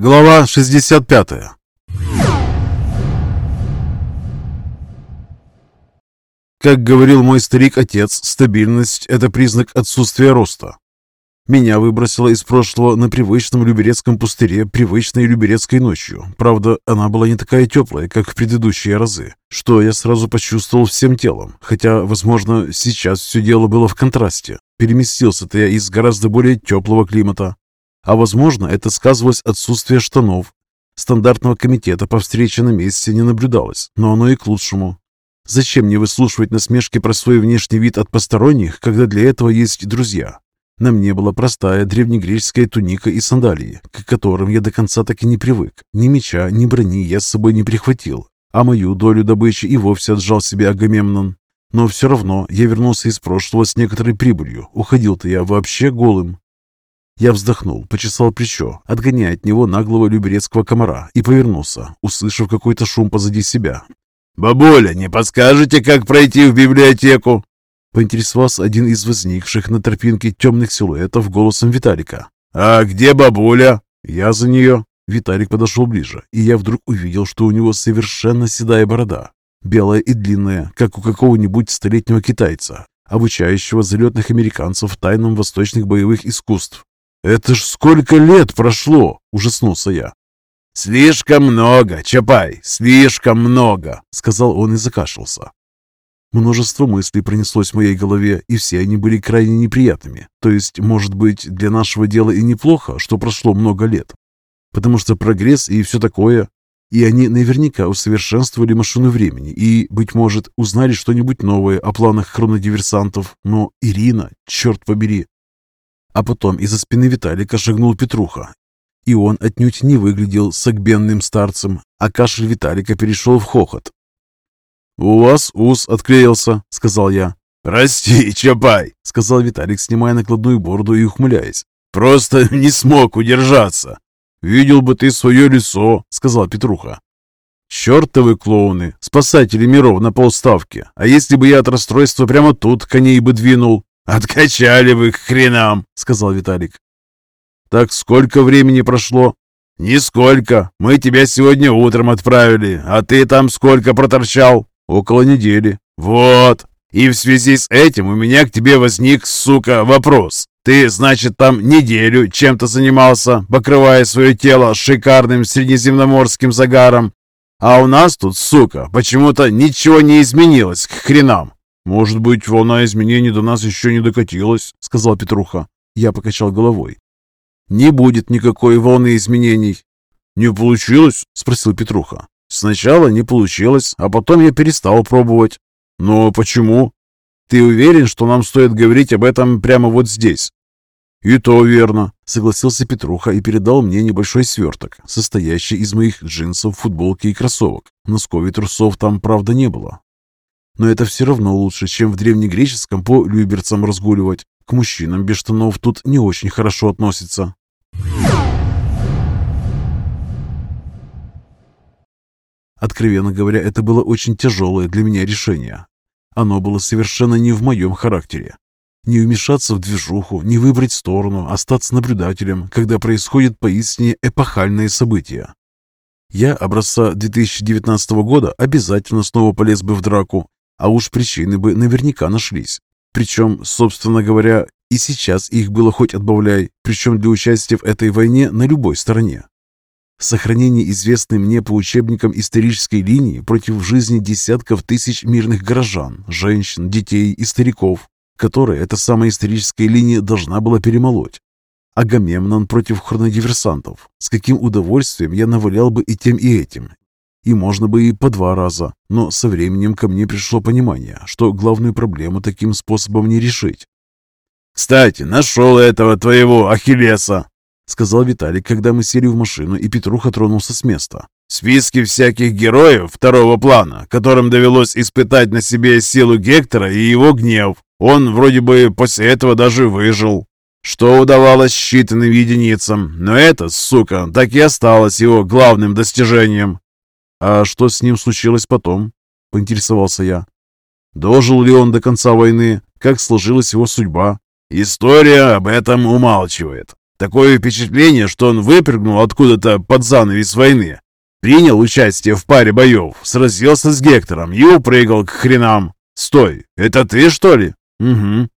Глава 65 Как говорил мой старик-отец, стабильность – это признак отсутствия роста. Меня выбросило из прошлого на привычном Люберецком пустыре привычной Люберецкой ночью. Правда, она была не такая теплая, как в предыдущие разы, что я сразу почувствовал всем телом, хотя, возможно, сейчас все дело было в контрасте. Переместился-то я из гораздо более теплого климата, а возможно, это сказывалось отсутствие штанов. Стандартного комитета по встрече на месте не наблюдалось, но оно и к лучшему. Зачем мне выслушивать насмешки про свой внешний вид от посторонних, когда для этого есть друзья? На мне была простая древнегреческая туника и сандалии, к которым я до конца так и не привык. Ни меча, ни брони я с собой не прихватил, а мою долю добычи и вовсе отжал себе Агамемнон. Но все равно я вернулся из прошлого с некоторой прибылью. Уходил-то я вообще голым. Я вздохнул, почесал плечо, отгоняя от него наглого люберецкого комара, и повернулся, услышав какой-то шум позади себя. «Бабуля, не подскажете, как пройти в библиотеку?» Поинтересовался один из возникших на тропинке темных силуэтов голосом Виталика. «А где бабуля?» «Я за нее». Виталик подошел ближе, и я вдруг увидел, что у него совершенно седая борода, белая и длинная, как у какого-нибудь столетнего китайца, обучающего залетных американцев тайнам восточных боевых искусств. «Это ж сколько лет прошло!» – ужаснулся я. «Слишком много, Чапай, слишком много!» – сказал он и закашлялся. Множество мыслей пронеслось в моей голове, и все они были крайне неприятными. То есть, может быть, для нашего дела и неплохо, что прошло много лет. Потому что прогресс и все такое. И они наверняка усовершенствовали машину времени и, быть может, узнали что-нибудь новое о планах хронодиверсантов. Но Ирина, черт побери, а потом из-за спины Виталика шагнул Петруха. И он отнюдь не выглядел согбенным старцем, а кашель Виталика перешел в хохот. «У вас ус отклеился», — сказал я. «Прости, Чапай», — сказал Виталик, снимая накладную бороду и ухмыляясь. «Просто не смог удержаться». «Видел бы ты свое лицо», — сказал Петруха. «Чертовы клоуны, спасатели миров на полставки. А если бы я от расстройства прямо тут коней бы двинул?» «Откачали вы к хренам», — сказал Виталик. «Так сколько времени прошло?» «Нисколько. Мы тебя сегодня утром отправили, а ты там сколько проторчал?» «Около недели». «Вот. И в связи с этим у меня к тебе возник, сука, вопрос. Ты, значит, там неделю чем-то занимался, покрывая свое тело шикарным среднеземноморским загаром, а у нас тут, сука, почему-то ничего не изменилось к хренам. «Может быть, волна изменений до нас еще не докатилась», — сказал Петруха. Я покачал головой. «Не будет никакой волны изменений». «Не получилось?» — спросил Петруха. «Сначала не получилось, а потом я перестал пробовать». «Но почему?» «Ты уверен, что нам стоит говорить об этом прямо вот здесь?» «И то верно», — согласился Петруха и передал мне небольшой сверток, состоящий из моих джинсов, футболки и кроссовок. Носков и трусов там, правда, не было но это все равно лучше, чем в древнегреческом по люберцам разгуливать. К мужчинам без штанов тут не очень хорошо относятся. Откровенно говоря, это было очень тяжелое для меня решение. Оно было совершенно не в моем характере. Не вмешаться в движуху, не выбрать сторону, остаться наблюдателем, когда происходит поистине эпохальные события. Я образца 2019 года обязательно снова полез бы в драку, а уж причины бы наверняка нашлись. Причем, собственно говоря, и сейчас их было хоть отбавляй, причем для участия в этой войне на любой стороне. Сохранение известной мне по учебникам исторической линии против жизни десятков тысяч мирных горожан, женщин, детей и стариков, которые эта самая историческая линия должна была перемолоть. Агамемнон против хронодиверсантов. С каким удовольствием я навалял бы и тем, и этим, и можно бы и по два раза. Но со временем ко мне пришло понимание, что главную проблему таким способом не решить. «Кстати, нашел этого твоего Ахиллеса!» Сказал Виталик, когда мы сели в машину, и Петруха тронулся с места. «Списки всяких героев второго плана, которым довелось испытать на себе силу Гектора и его гнев. Он вроде бы после этого даже выжил. Что удавалось считанным единицам, но это, сука, так и осталось его главным достижением. «А что с ним случилось потом?» — поинтересовался я. «Дожил ли он до конца войны? Как сложилась его судьба?» «История об этом умалчивает. Такое впечатление, что он выпрыгнул откуда-то под занавес войны. Принял участие в паре боев, сразился с Гектором и упрыгал к хренам. Стой, это ты, что ли? Угу.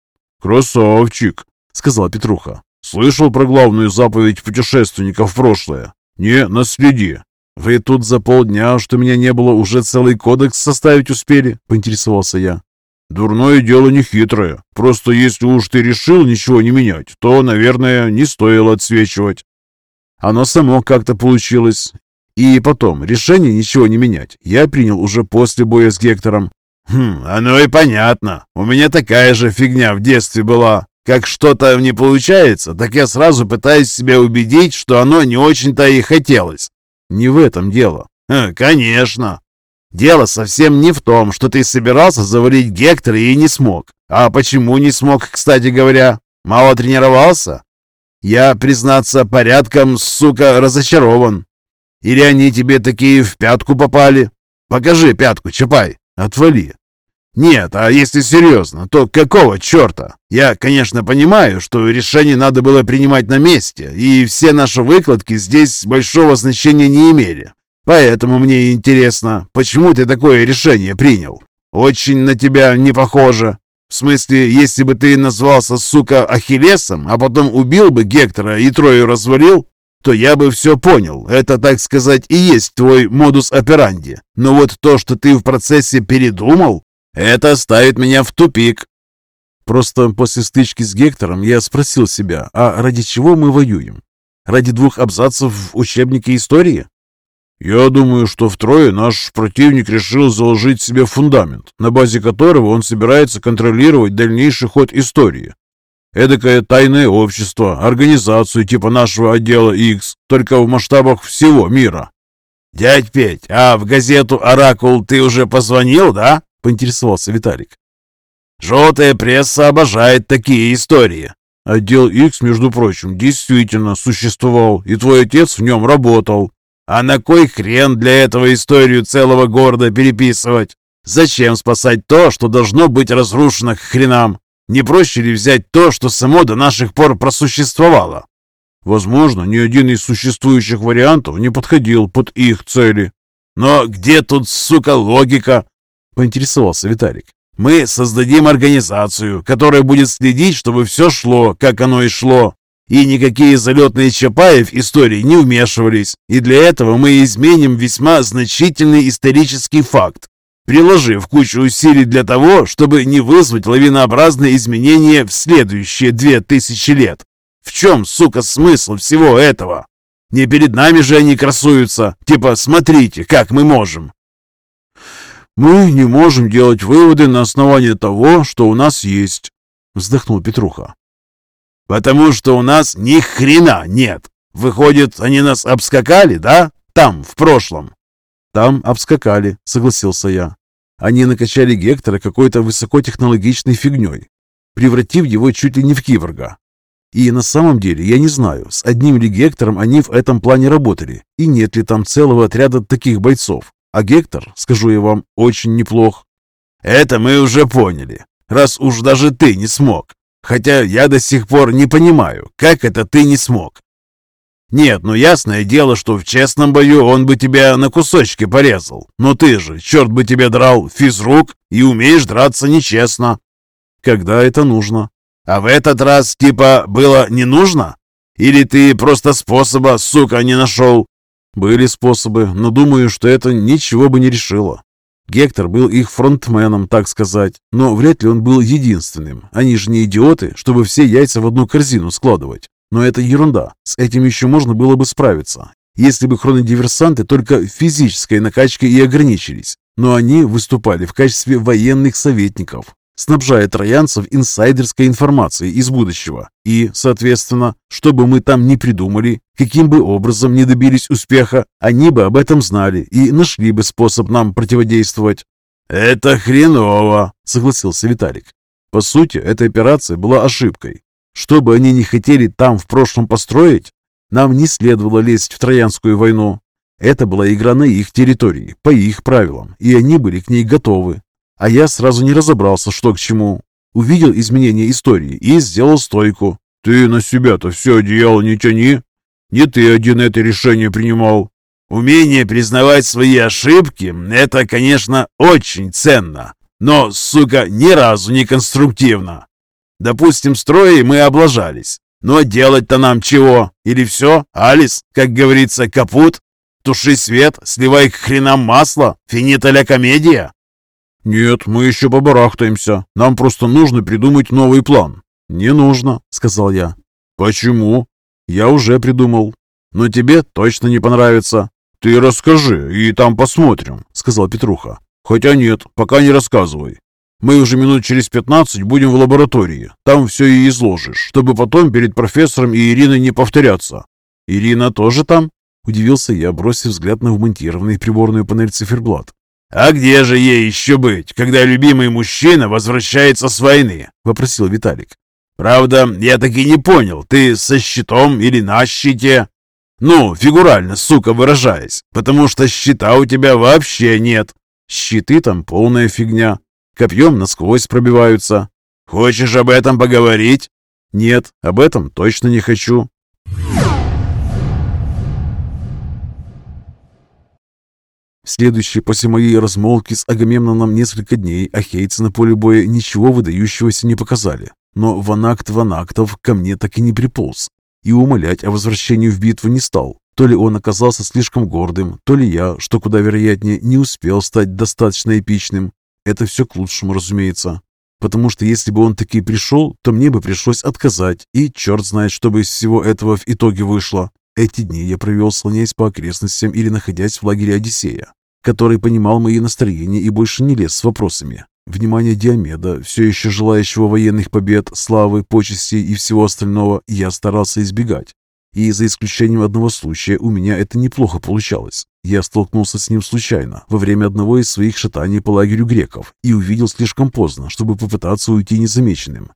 Красавчик, сказал Петруха. Слышал про главную заповедь путешественника в прошлое? Не наследи. Вы тут за полдня, что меня не было, уже целый кодекс составить успели? Поинтересовался я. Дурное дело не хитрое. Просто если уж ты решил ничего не менять, то, наверное, не стоило отсвечивать. Оно само как-то получилось. И потом, решение ничего не менять я принял уже после боя с Гектором. Хм, оно и понятно. У меня такая же фигня в детстве была. Как что-то не получается, так я сразу пытаюсь себя убедить, что оно не очень-то и хотелось. Не в этом дело. Конечно. Дело совсем не в том, что ты собирался завалить Гектора и не смог. А почему не смог, кстати говоря? Мало тренировался? Я, признаться, порядком, сука, разочарован. Или они тебе такие в пятку попали? Покажи пятку, Чапай. Отвали. Нет, а если серьезно, то какого черта? Я, конечно, понимаю, что решение надо было принимать на месте, и все наши выкладки здесь большого значения не имели. Поэтому мне интересно, почему ты такое решение принял? Очень на тебя не похоже. В смысле, если бы ты назвался, сука, Ахиллесом, а потом убил бы Гектора и Трою развалил, то я бы все понял. Это, так сказать, и есть твой модус операнди. Но вот то, что ты в процессе передумал, это ставит меня в тупик. Просто после стычки с Гектором я спросил себя, а ради чего мы воюем? Ради двух абзацев в учебнике истории? Я думаю, что втрое наш противник решил заложить себе фундамент, на базе которого он собирается контролировать дальнейший ход истории. Эдакое тайное общество, организацию типа нашего отдела X, только в масштабах всего мира. «Дядь Петь, а в газету «Оракул» ты уже позвонил, да?» — поинтересовался Виталик. «Желтая пресса обожает такие истории». «Отдел X, между прочим, действительно существовал, и твой отец в нем работал. А на кой хрен для этого историю целого города переписывать? Зачем спасать то, что должно быть разрушено к хренам? Не проще ли взять то, что само до наших пор просуществовало? Возможно, ни один из существующих вариантов не подходил под их цели. Но где тут, сука, логика? Поинтересовался Виталик. Мы создадим организацию, которая будет следить, чтобы все шло, как оно и шло. И никакие залетные Чапаев истории не вмешивались. И для этого мы изменим весьма значительный исторический факт, приложив кучу усилий для того, чтобы не вызвать лавинообразные изменения в следующие две тысячи лет. В чем, сука, смысл всего этого? Не перед нами же они красуются. Типа, смотрите, как мы можем. Мы не можем делать выводы на основании того, что у нас есть, вздохнул Петруха. Потому что у нас ни хрена нет. Выходит, они нас обскакали, да? Там, в прошлом. Там обскакали, согласился я. Они накачали Гектора какой-то высокотехнологичной фигней, превратив его чуть ли не в киборга. И на самом деле я не знаю, с одним ли Гектором они в этом плане работали, и нет ли там целого отряда таких бойцов. А Гектор, скажу я вам, очень неплох. Это мы уже поняли, раз уж даже ты не смог. Хотя я до сих пор не понимаю, как это ты не смог. Нет, ну ясное дело, что в честном бою он бы тебя на кусочки порезал. Но ты же, черт бы тебе драл, физрук, и умеешь драться нечестно. Когда это нужно. А в этот раз, типа, было не нужно? Или ты просто способа, сука, не нашел? Были способы, но думаю, что это ничего бы не решило. Гектор был их фронтменом, так сказать, но вряд ли он был единственным. Они же не идиоты, чтобы все яйца в одну корзину складывать. Но это ерунда, с этим еще можно было бы справиться, если бы хронодиверсанты только физической накачкой и ограничились. Но они выступали в качестве военных советников, снабжая троянцев инсайдерской информацией из будущего. И, соответственно, что бы мы там ни придумали, каким бы образом не добились успеха, они бы об этом знали и нашли бы способ нам противодействовать. «Это хреново», — согласился Виталик. По сути, эта операция была ошибкой. Что бы они ни хотели там в прошлом построить, нам не следовало лезть в Троянскую войну. Это была игра на их территории, по их правилам, и они были к ней готовы. А я сразу не разобрался, что к чему. Увидел изменение истории и сделал стойку. Ты на себя-то все одеяло не тяни. Не ты один это решение принимал. Умение признавать свои ошибки – это, конечно, очень ценно, но, сука, ни разу не конструктивно. Допустим, строи мы облажались, но делать-то нам чего? Или все, Алис, как говорится, капут? Туши свет, сливай к хренам масло, финита ля комедия? Нет, мы еще побарахтаемся. Нам просто нужно придумать новый план. Не нужно, сказал я. Почему? Я уже придумал. Но тебе точно не понравится. «Ты расскажи, и там посмотрим», — сказал Петруха. «Хотя нет, пока не рассказывай. Мы уже минут через пятнадцать будем в лаборатории. Там все и изложишь, чтобы потом перед профессором и Ириной не повторяться». «Ирина тоже там?» — удивился я, бросив взгляд на вмонтированный приборную панель циферблат. «А где же ей еще быть, когда любимый мужчина возвращается с войны?» — вопросил Виталик. «Правда, я так и не понял, ты со щитом или на щите?» Ну, фигурально, сука, выражаясь, потому что щита у тебя вообще нет. Щиты там полная фигня. Копьем насквозь пробиваются. Хочешь об этом поговорить? Нет, об этом точно не хочу. Следующие после моей размолвки с Агамемноном несколько дней ахейцы на поле боя ничего выдающегося не показали. Но ванакт ванактов ко мне так и не приполз и умолять о возвращении в битву не стал. То ли он оказался слишком гордым, то ли я, что куда вероятнее, не успел стать достаточно эпичным. Это все к лучшему, разумеется. Потому что если бы он таки пришел, то мне бы пришлось отказать, и черт знает, что бы из всего этого в итоге вышло. Эти дни я провел, слоняясь по окрестностям или находясь в лагере Одиссея, который понимал мои настроения и больше не лез с вопросами. Внимание Диомеда, все еще желающего военных побед, славы, почестей и всего остального, я старался избегать. И за исключением одного случая у меня это неплохо получалось. Я столкнулся с ним случайно, во время одного из своих шатаний по лагерю греков, и увидел слишком поздно, чтобы попытаться уйти незамеченным.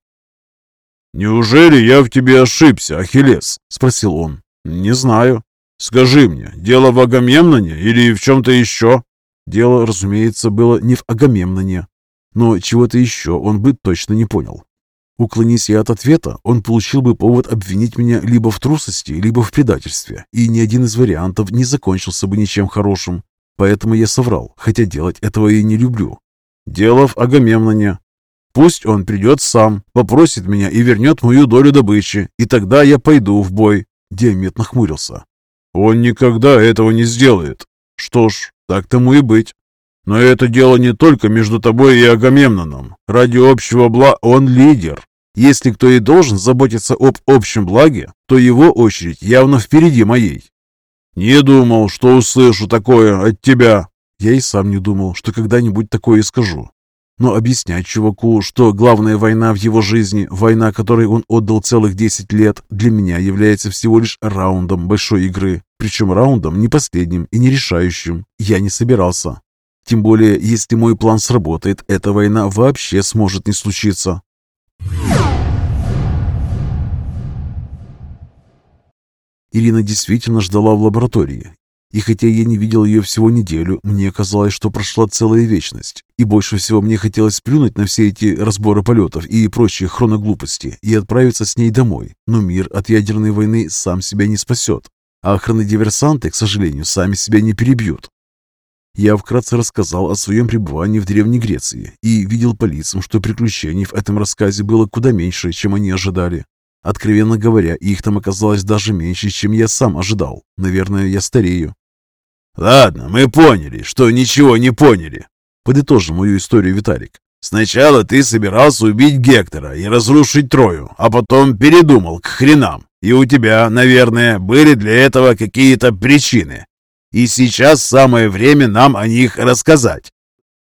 «Неужели я в тебе ошибся, Ахиллес?» – спросил он. «Не знаю. Скажи мне, дело в Агамемноне или в чем-то еще?» Дело, разумеется, было не в Агамемноне, но чего-то еще он бы точно не понял. Уклонись я от ответа, он получил бы повод обвинить меня либо в трусости, либо в предательстве, и ни один из вариантов не закончился бы ничем хорошим. Поэтому я соврал, хотя делать этого и не люблю. Дело в Агамемноне. Пусть он придет сам, попросит меня и вернет мою долю добычи, и тогда я пойду в бой. Диамет нахмурился. Он никогда этого не сделает. Что ж, так тому и быть. Но это дело не только между тобой и Агамемноном. Ради общего бла он лидер. Если кто и должен заботиться об общем благе, то его очередь явно впереди моей. Не думал, что услышу такое от тебя. Я и сам не думал, что когда-нибудь такое скажу. Но объяснять чуваку, что главная война в его жизни, война, которой он отдал целых 10 лет, для меня является всего лишь раундом большой игры. Причем раундом не последним и не решающим. Я не собирался. Тем более, если мой план сработает, эта война вообще сможет не случиться. Ирина действительно ждала в лаборатории. И хотя я не видел ее всего неделю, мне казалось, что прошла целая вечность. И больше всего мне хотелось плюнуть на все эти разборы полетов и прочие хроноглупости и отправиться с ней домой. Но мир от ядерной войны сам себя не спасет. А охраны-диверсанты, к сожалению, сами себя не перебьют. Я вкратце рассказал о своем пребывании в Древней Греции и видел по лицам, что приключений в этом рассказе было куда меньше, чем они ожидали. Откровенно говоря, их там оказалось даже меньше, чем я сам ожидал. Наверное, я старею. «Ладно, мы поняли, что ничего не поняли», — подытожил мою историю Виталик. «Сначала ты собирался убить Гектора и разрушить Трою, а потом передумал к хренам. И у тебя, наверное, были для этого какие-то причины и сейчас самое время нам о них рассказать.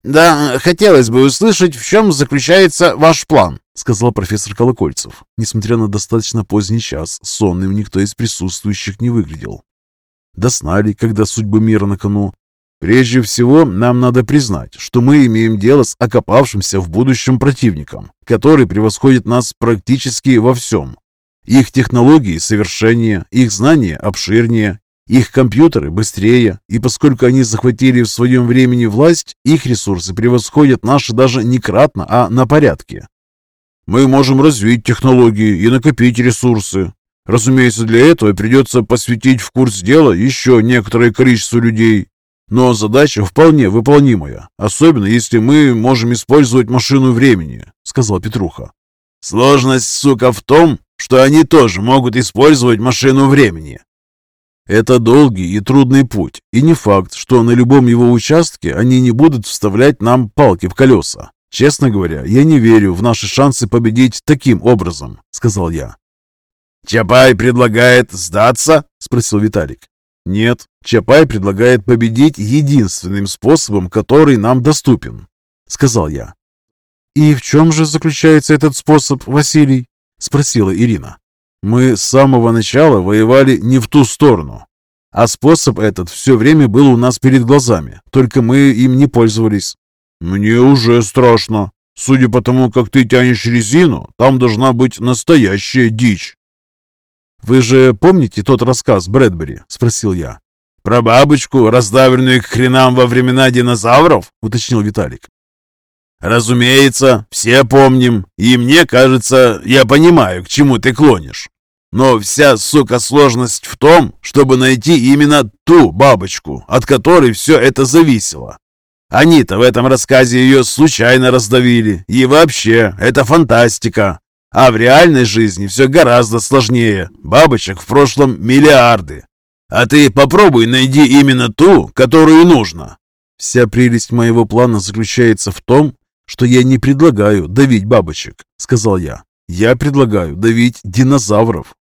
«Да, хотелось бы услышать, в чем заключается ваш план», — сказал профессор Колокольцев. Несмотря на достаточно поздний час, сонным никто из присутствующих не выглядел. Доснали, когда судьба мира на кону. Прежде всего, нам надо признать, что мы имеем дело с окопавшимся в будущем противником, который превосходит нас практически во всем. Их технологии совершеннее, их знания обширнее, их компьютеры быстрее, и поскольку они захватили в своем времени власть, их ресурсы превосходят наши даже не кратно, а на порядке. Мы можем развить технологии и накопить ресурсы. Разумеется, для этого придется посвятить в курс дела еще некоторое количество людей. Но задача вполне выполнимая, особенно если мы можем использовать машину времени», — сказал Петруха. «Сложность, сука, в том, что они тоже могут использовать машину времени». Это долгий и трудный путь, и не факт, что на любом его участке они не будут вставлять нам палки в колеса. Честно говоря, я не верю в наши шансы победить таким образом, сказал я. «Чапай предлагает сдаться?» – спросил Виталик. «Нет, Чапай предлагает победить единственным способом, который нам доступен», – сказал я. «И в чем же заключается этот способ, Василий?» – спросила Ирина. Мы с самого начала воевали не в ту сторону. А способ этот все время был у нас перед глазами, только мы им не пользовались. Мне уже страшно. Судя по тому, как ты тянешь резину, там должна быть настоящая дичь. «Вы же помните тот рассказ Брэдбери?» – спросил я. «Про бабочку, раздавленную к хренам во времена динозавров?» – уточнил Виталик. «Разумеется, все помним, и мне кажется, я понимаю, к чему ты клонишь. Но вся, сука, сложность в том, чтобы найти именно ту бабочку, от которой все это зависело. Они-то в этом рассказе ее случайно раздавили. И вообще, это фантастика. А в реальной жизни все гораздо сложнее. Бабочек в прошлом миллиарды. А ты попробуй найди именно ту, которую нужно. Вся прелесть моего плана заключается в том, что я не предлагаю давить бабочек, сказал я. Я предлагаю давить динозавров.